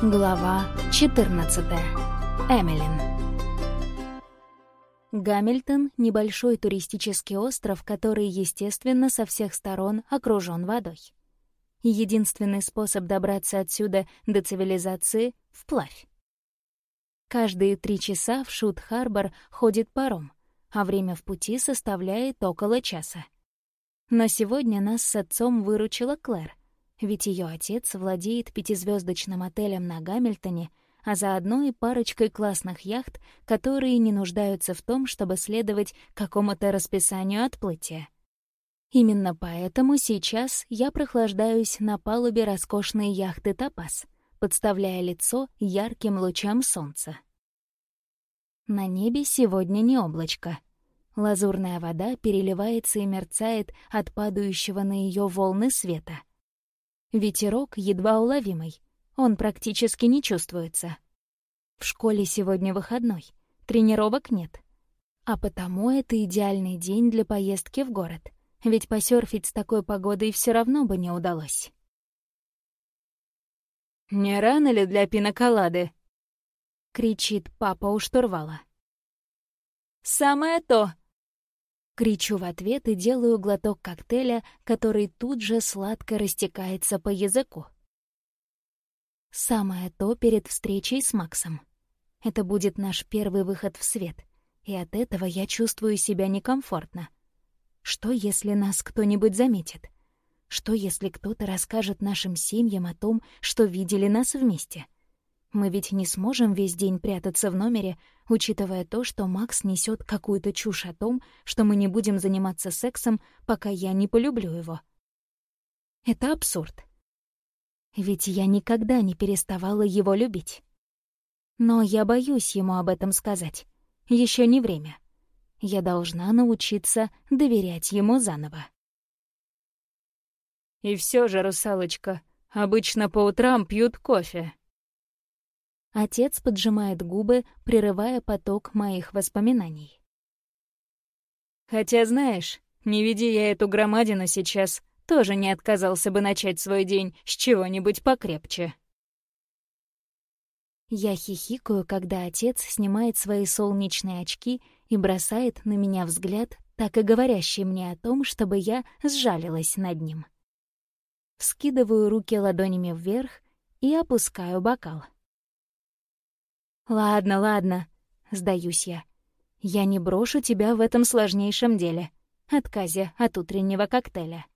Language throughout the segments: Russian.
Глава 14. Эмилин. Гамильтон — небольшой туристический остров, который, естественно, со всех сторон окружен водой. Единственный способ добраться отсюда до цивилизации — вплавь. Каждые три часа в Шут-Харбор ходит паром, а время в пути составляет около часа. Но сегодня нас с отцом выручила Клэр, ведь ее отец владеет пятизвездочным отелем на Гамильтоне, а заодно и парочкой классных яхт, которые не нуждаются в том, чтобы следовать какому-то расписанию отплытия. Именно поэтому сейчас я прохлаждаюсь на палубе роскошной яхты «Топаз», подставляя лицо ярким лучам солнца. На небе сегодня не облачко. Лазурная вода переливается и мерцает от падающего на ее волны света — Ветерок едва уловимый, он практически не чувствуется. В школе сегодня выходной, тренировок нет. А потому это идеальный день для поездки в город, ведь посерфить с такой погодой все равно бы не удалось. «Не рано ли для пиноколады?» — кричит папа у штурвала. «Самое то!» Кричу в ответ и делаю глоток коктейля, который тут же сладко растекается по языку. Самое то перед встречей с Максом. Это будет наш первый выход в свет, и от этого я чувствую себя некомфортно. Что, если нас кто-нибудь заметит? Что, если кто-то расскажет нашим семьям о том, что видели нас вместе? — мы ведь не сможем весь день прятаться в номере, учитывая то, что Макс несет какую-то чушь о том, что мы не будем заниматься сексом, пока я не полюблю его. Это абсурд. Ведь я никогда не переставала его любить. Но я боюсь ему об этом сказать. Еще не время. Я должна научиться доверять ему заново. И все же, русалочка, обычно по утрам пьют кофе. Отец поджимает губы, прерывая поток моих воспоминаний. «Хотя, знаешь, не видя я эту громадину сейчас, тоже не отказался бы начать свой день с чего-нибудь покрепче». Я хихикаю, когда отец снимает свои солнечные очки и бросает на меня взгляд, так и говорящий мне о том, чтобы я сжалилась над ним. Вскидываю руки ладонями вверх и опускаю бокал. «Ладно, ладно», — сдаюсь я. «Я не брошу тебя в этом сложнейшем деле. Отказе от утреннего коктейля».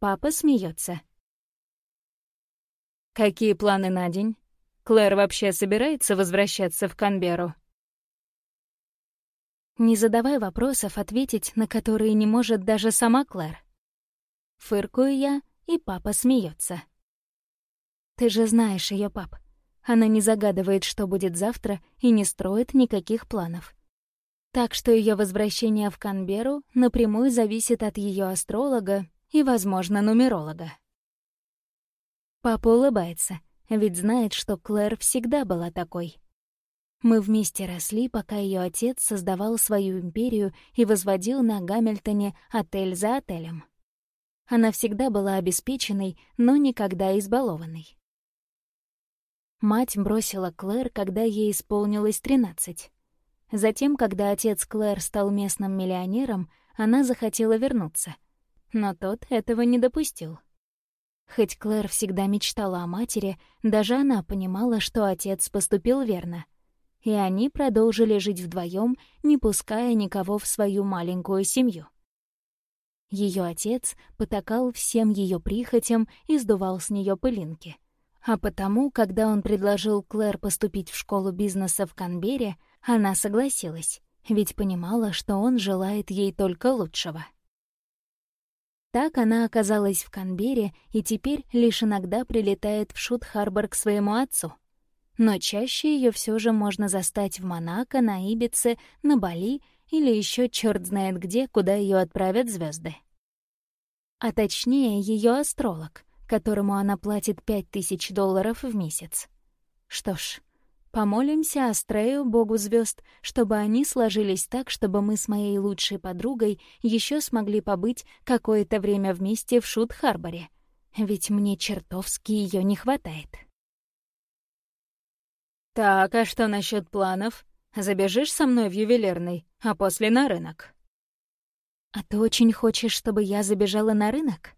Папа смеется. «Какие планы на день? Клэр вообще собирается возвращаться в Канберу?» Не задавай вопросов, ответить на которые не может даже сама Клэр. Фыркую я, и папа смеется. «Ты же знаешь ее, пап. Она не загадывает, что будет завтра, и не строит никаких планов. Так что ее возвращение в Канберу напрямую зависит от ее астролога и, возможно, нумеролога. Папа улыбается, ведь знает, что Клэр всегда была такой. Мы вместе росли, пока ее отец создавал свою империю и возводил на Гамильтоне отель за отелем. Она всегда была обеспеченной, но никогда избалованной. Мать бросила Клэр, когда ей исполнилось 13. Затем, когда отец Клэр стал местным миллионером, она захотела вернуться. Но тот этого не допустил. Хоть Клэр всегда мечтала о матери, даже она понимала, что отец поступил верно. И они продолжили жить вдвоем, не пуская никого в свою маленькую семью. Ее отец потакал всем ее прихотям и сдувал с нее пылинки — а потому, когда он предложил Клэр поступить в школу бизнеса в Канберре, она согласилась, ведь понимала, что он желает ей только лучшего. Так она оказалась в Канберре и теперь лишь иногда прилетает в Шут-Харбор к своему отцу. Но чаще ее все же можно застать в Монако, на Ибице, на Бали или еще черт знает где, куда ее отправят звезды. А точнее, ее астролог — которому она платит пять тысяч долларов в месяц. Что ж, помолимся Астрею, богу звезд, чтобы они сложились так, чтобы мы с моей лучшей подругой еще смогли побыть какое-то время вместе в Шут-Харборе. Ведь мне чертовски ее не хватает. «Так, а что насчет планов? Забежишь со мной в ювелирный, а после на рынок?» «А ты очень хочешь, чтобы я забежала на рынок?»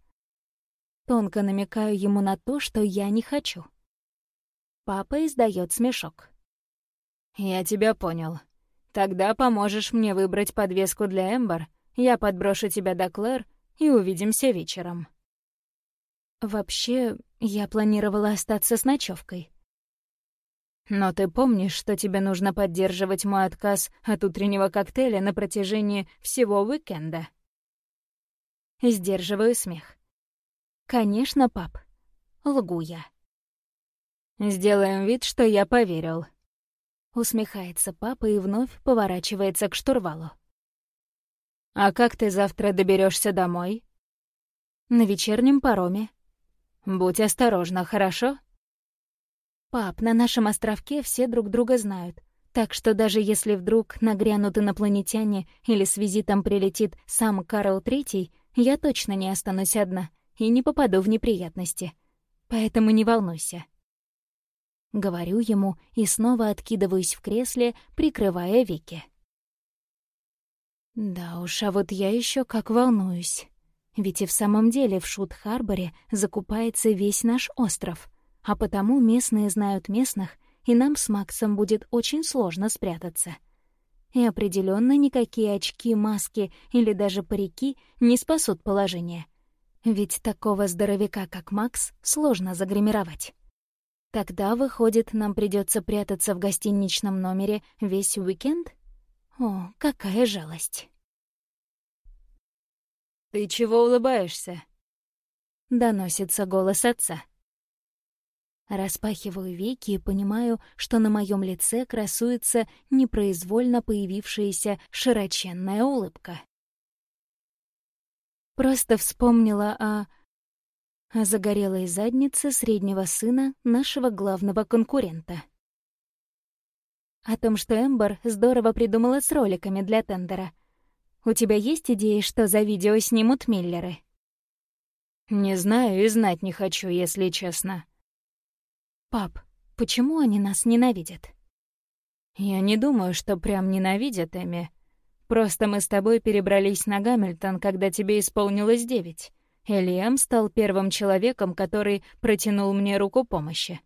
Тонко намекаю ему на то, что я не хочу. Папа издает смешок. «Я тебя понял. Тогда поможешь мне выбрать подвеску для Эмбер, я подброшу тебя до Клэр, и увидимся вечером». «Вообще, я планировала остаться с ночевкой. «Но ты помнишь, что тебе нужно поддерживать мой отказ от утреннего коктейля на протяжении всего уикенда?» Сдерживаю смех. «Конечно, пап. Лгу я». «Сделаем вид, что я поверил». Усмехается папа и вновь поворачивается к штурвалу. «А как ты завтра доберешься домой?» «На вечернем пароме». «Будь осторожна, хорошо?» «Пап, на нашем островке все друг друга знают, так что даже если вдруг нагрянут инопланетяне или с визитом прилетит сам Карл Третий, я точно не останусь одна и не попаду в неприятности. Поэтому не волнуйся». Говорю ему и снова откидываюсь в кресле, прикрывая веки. Да уж, а вот я еще как волнуюсь. Ведь и в самом деле в Шут-Харборе закупается весь наш остров, а потому местные знают местных, и нам с Максом будет очень сложно спрятаться. И определенно никакие очки, маски или даже парики не спасут положение. Ведь такого здоровяка, как Макс, сложно загримировать. Тогда, выходит, нам придется прятаться в гостиничном номере весь уикенд? О, какая жалость. «Ты чего улыбаешься?» Доносится голос отца. Распахиваю веки и понимаю, что на моем лице красуется непроизвольно появившаяся широченная улыбка. Просто вспомнила о... о загорелой заднице среднего сына нашего главного конкурента. О том, что Эмбер здорово придумала с роликами для тендера. У тебя есть идеи, что за видео снимут Миллеры? Не знаю и знать не хочу, если честно. Пап, почему они нас ненавидят? Я не думаю, что прям ненавидят, Эми. Просто мы с тобой перебрались на Гамильтон, когда тебе исполнилось девять. Элиэм стал первым человеком, который протянул мне руку помощи.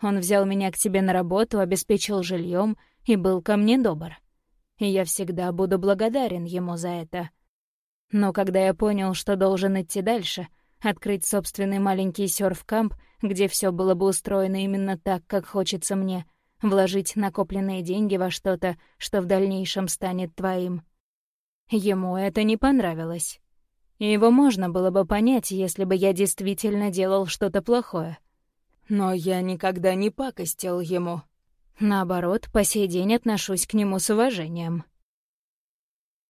Он взял меня к себе на работу, обеспечил жильем и был ко мне добр. И я всегда буду благодарен ему за это. Но когда я понял, что должен идти дальше, открыть собственный маленький сёрф-камп, где все было бы устроено именно так, как хочется мне, вложить накопленные деньги во что-то, что в дальнейшем станет твоим. Ему это не понравилось. Его можно было бы понять, если бы я действительно делал что-то плохое. Но я никогда не пакостил ему. Наоборот, по сей день отношусь к нему с уважением.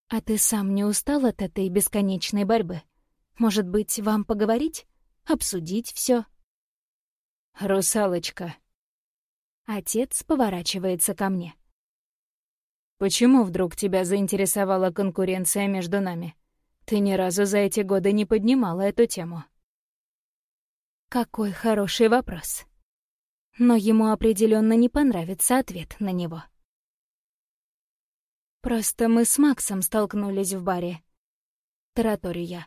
«А ты сам не устал от этой бесконечной борьбы? Может быть, вам поговорить? Обсудить все? «Русалочка». Отец поворачивается ко мне. «Почему вдруг тебя заинтересовала конкуренция между нами? Ты ни разу за эти годы не поднимала эту тему». Какой хороший вопрос. Но ему определенно не понравится ответ на него. Просто мы с Максом столкнулись в баре. Тараторю я.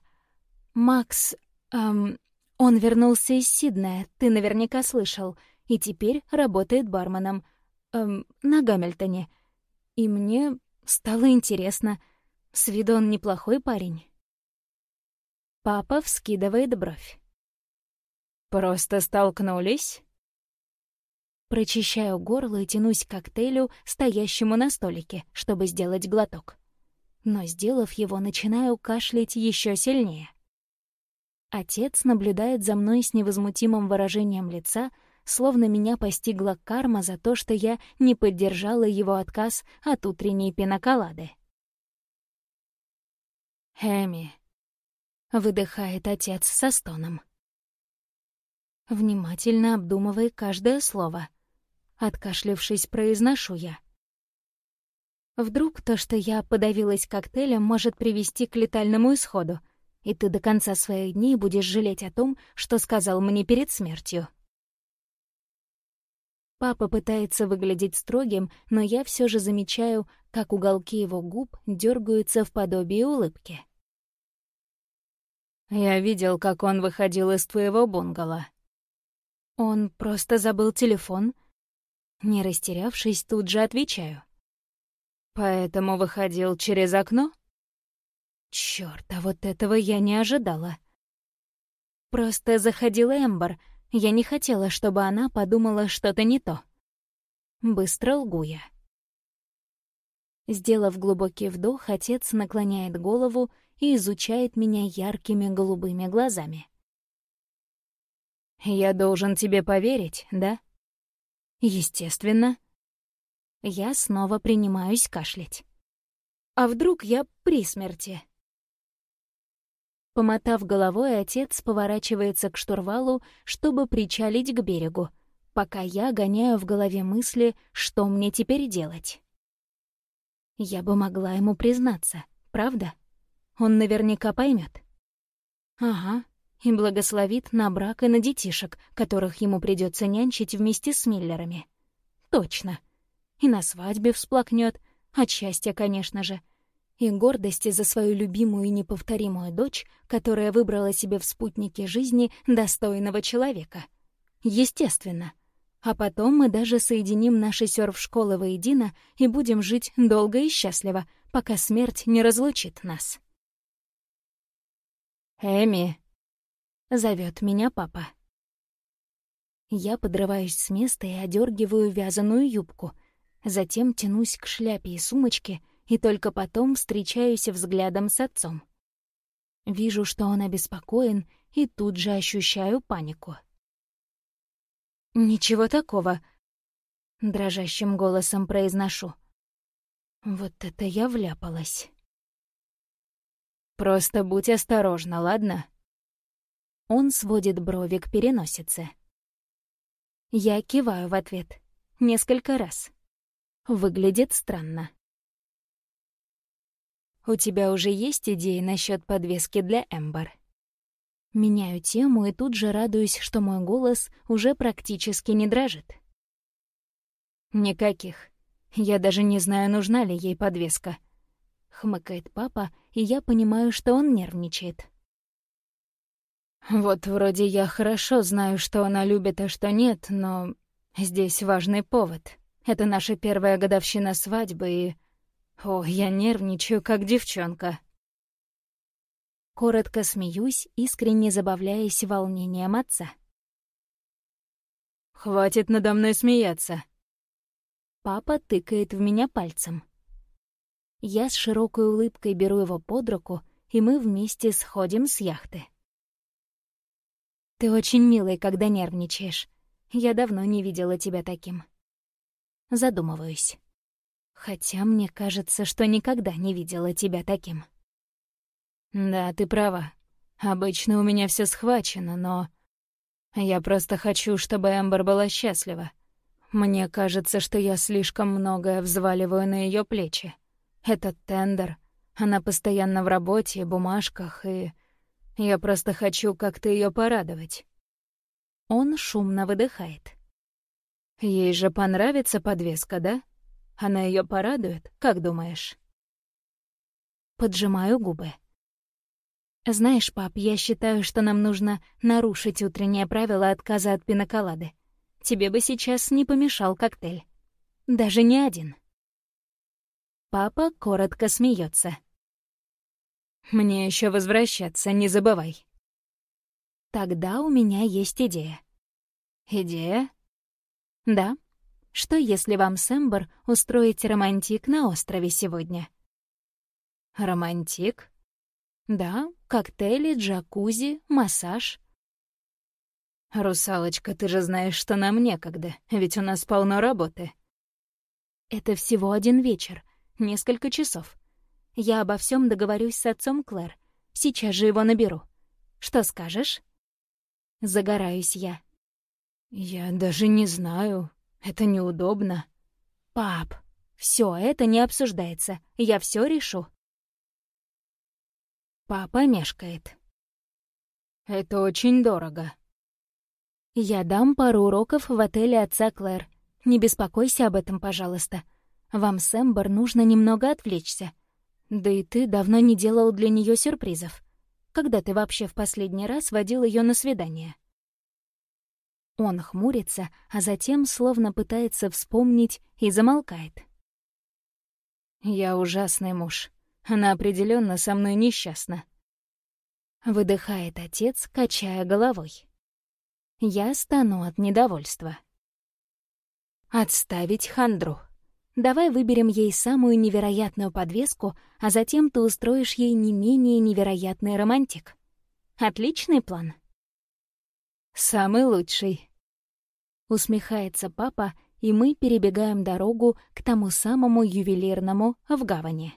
Макс... Эм, он вернулся из Сиднея, ты наверняка слышал, и теперь работает барменом. Эм, на Гамильтоне. И мне стало интересно. С виду он неплохой парень. Папа вскидывает бровь. «Просто столкнулись?» Прочищаю горло и тянусь к коктейлю, стоящему на столике, чтобы сделать глоток. Но, сделав его, начинаю кашлять еще сильнее. Отец наблюдает за мной с невозмутимым выражением лица, словно меня постигла карма за то, что я не поддержала его отказ от утренней пиноколады. «Эми», — выдыхает отец со стоном внимательно обдумывая каждое слово. Откашлившись, произношу я. Вдруг то, что я подавилась коктейлем, может привести к летальному исходу, и ты до конца своих дней будешь жалеть о том, что сказал мне перед смертью. Папа пытается выглядеть строгим, но я все же замечаю, как уголки его губ дергаются в подобии улыбки. «Я видел, как он выходил из твоего бунгало». «Он просто забыл телефон?» Не растерявшись, тут же отвечаю. «Поэтому выходил через окно?» Чёрт, а вот этого я не ожидала. Просто заходил Эмбер, я не хотела, чтобы она подумала что-то не то. Быстро лгу я. Сделав глубокий вдох, отец наклоняет голову и изучает меня яркими голубыми глазами. «Я должен тебе поверить, да?» «Естественно». Я снова принимаюсь кашлять. «А вдруг я при смерти?» Помотав головой, отец поворачивается к штурвалу, чтобы причалить к берегу, пока я гоняю в голове мысли, что мне теперь делать. Я бы могла ему признаться, правда? Он наверняка поймет. Ага, и благословит на брак и на детишек, которых ему придется нянчить вместе с Миллерами. Точно. И на свадьбе всплакнет, от счастья, конечно же — и гордости за свою любимую и неповторимую дочь, которая выбрала себе в спутнике жизни достойного человека. Естественно. А потом мы даже соединим наши сёрф-школы воедино и будем жить долго и счастливо, пока смерть не разлучит нас. «Эми!» — зовет меня папа. Я подрываюсь с места и одергиваю вязаную юбку, затем тянусь к шляпе и сумочке — и только потом встречаюсь взглядом с отцом. Вижу, что он обеспокоен, и тут же ощущаю панику. «Ничего такого», — дрожащим голосом произношу. Вот это я вляпалась. «Просто будь осторожна, ладно?» Он сводит брови к переносице. Я киваю в ответ. Несколько раз. Выглядит странно. У тебя уже есть идеи насчет подвески для Эмбер? Меняю тему и тут же радуюсь, что мой голос уже практически не дрожит. «Никаких. Я даже не знаю, нужна ли ей подвеска», — хмыкает папа, и я понимаю, что он нервничает. «Вот вроде я хорошо знаю, что она любит, а что нет, но здесь важный повод. Это наша первая годовщина свадьбы, и о, я нервничаю, как девчонка. Коротко смеюсь, искренне забавляясь волнением отца. «Хватит надо мной смеяться!» Папа тыкает в меня пальцем. Я с широкой улыбкой беру его под руку, и мы вместе сходим с яхты. «Ты очень милый, когда нервничаешь. Я давно не видела тебя таким». Задумываюсь. Хотя мне кажется, что никогда не видела тебя таким. Да, ты права. Обычно у меня все схвачено, но... Я просто хочу, чтобы Эмбер была счастлива. Мне кажется, что я слишком многое взваливаю на ее плечи. Этот тендер, она постоянно в работе, бумажках, и... Я просто хочу как-то ее порадовать. Он шумно выдыхает. Ей же понравится подвеска, да? Она ее порадует, как думаешь?» Поджимаю губы. «Знаешь, пап, я считаю, что нам нужно нарушить утреннее правило отказа от пиноколады. Тебе бы сейчас не помешал коктейль. Даже не один». Папа коротко смеется. «Мне еще возвращаться, не забывай». «Тогда у меня есть идея». «Идея?» «Да, что, если вам с Эмбер устроить романтик на острове сегодня? Романтик? Да, коктейли, джакузи, массаж. «Русалочка, ты же знаешь, что нам некогда, ведь у нас полно работы». «Это всего один вечер, несколько часов. Я обо всем договорюсь с отцом Клэр. Сейчас же его наберу. Что скажешь?» Загораюсь я. «Я даже не знаю. Это неудобно. Пап, все это не обсуждается. Я все решу. Папа мешкает. Это очень дорого. Я дам пару уроков в отеле отца Клэр. Не беспокойся об этом, пожалуйста. Вам с нужно немного отвлечься. Да и ты давно не делал для нее сюрпризов. Когда ты вообще в последний раз водил ее на свидание?» Он хмурится, а затем словно пытается вспомнить и замолкает. «Я ужасный муж. Она определенно со мной несчастна». Выдыхает отец, качая головой. Я стану от недовольства. Отставить хандру. Давай выберем ей самую невероятную подвеску, а затем ты устроишь ей не менее невероятный романтик. Отличный план. Самый лучший. Усмехается папа, и мы перебегаем дорогу к тому самому ювелирному в гавани.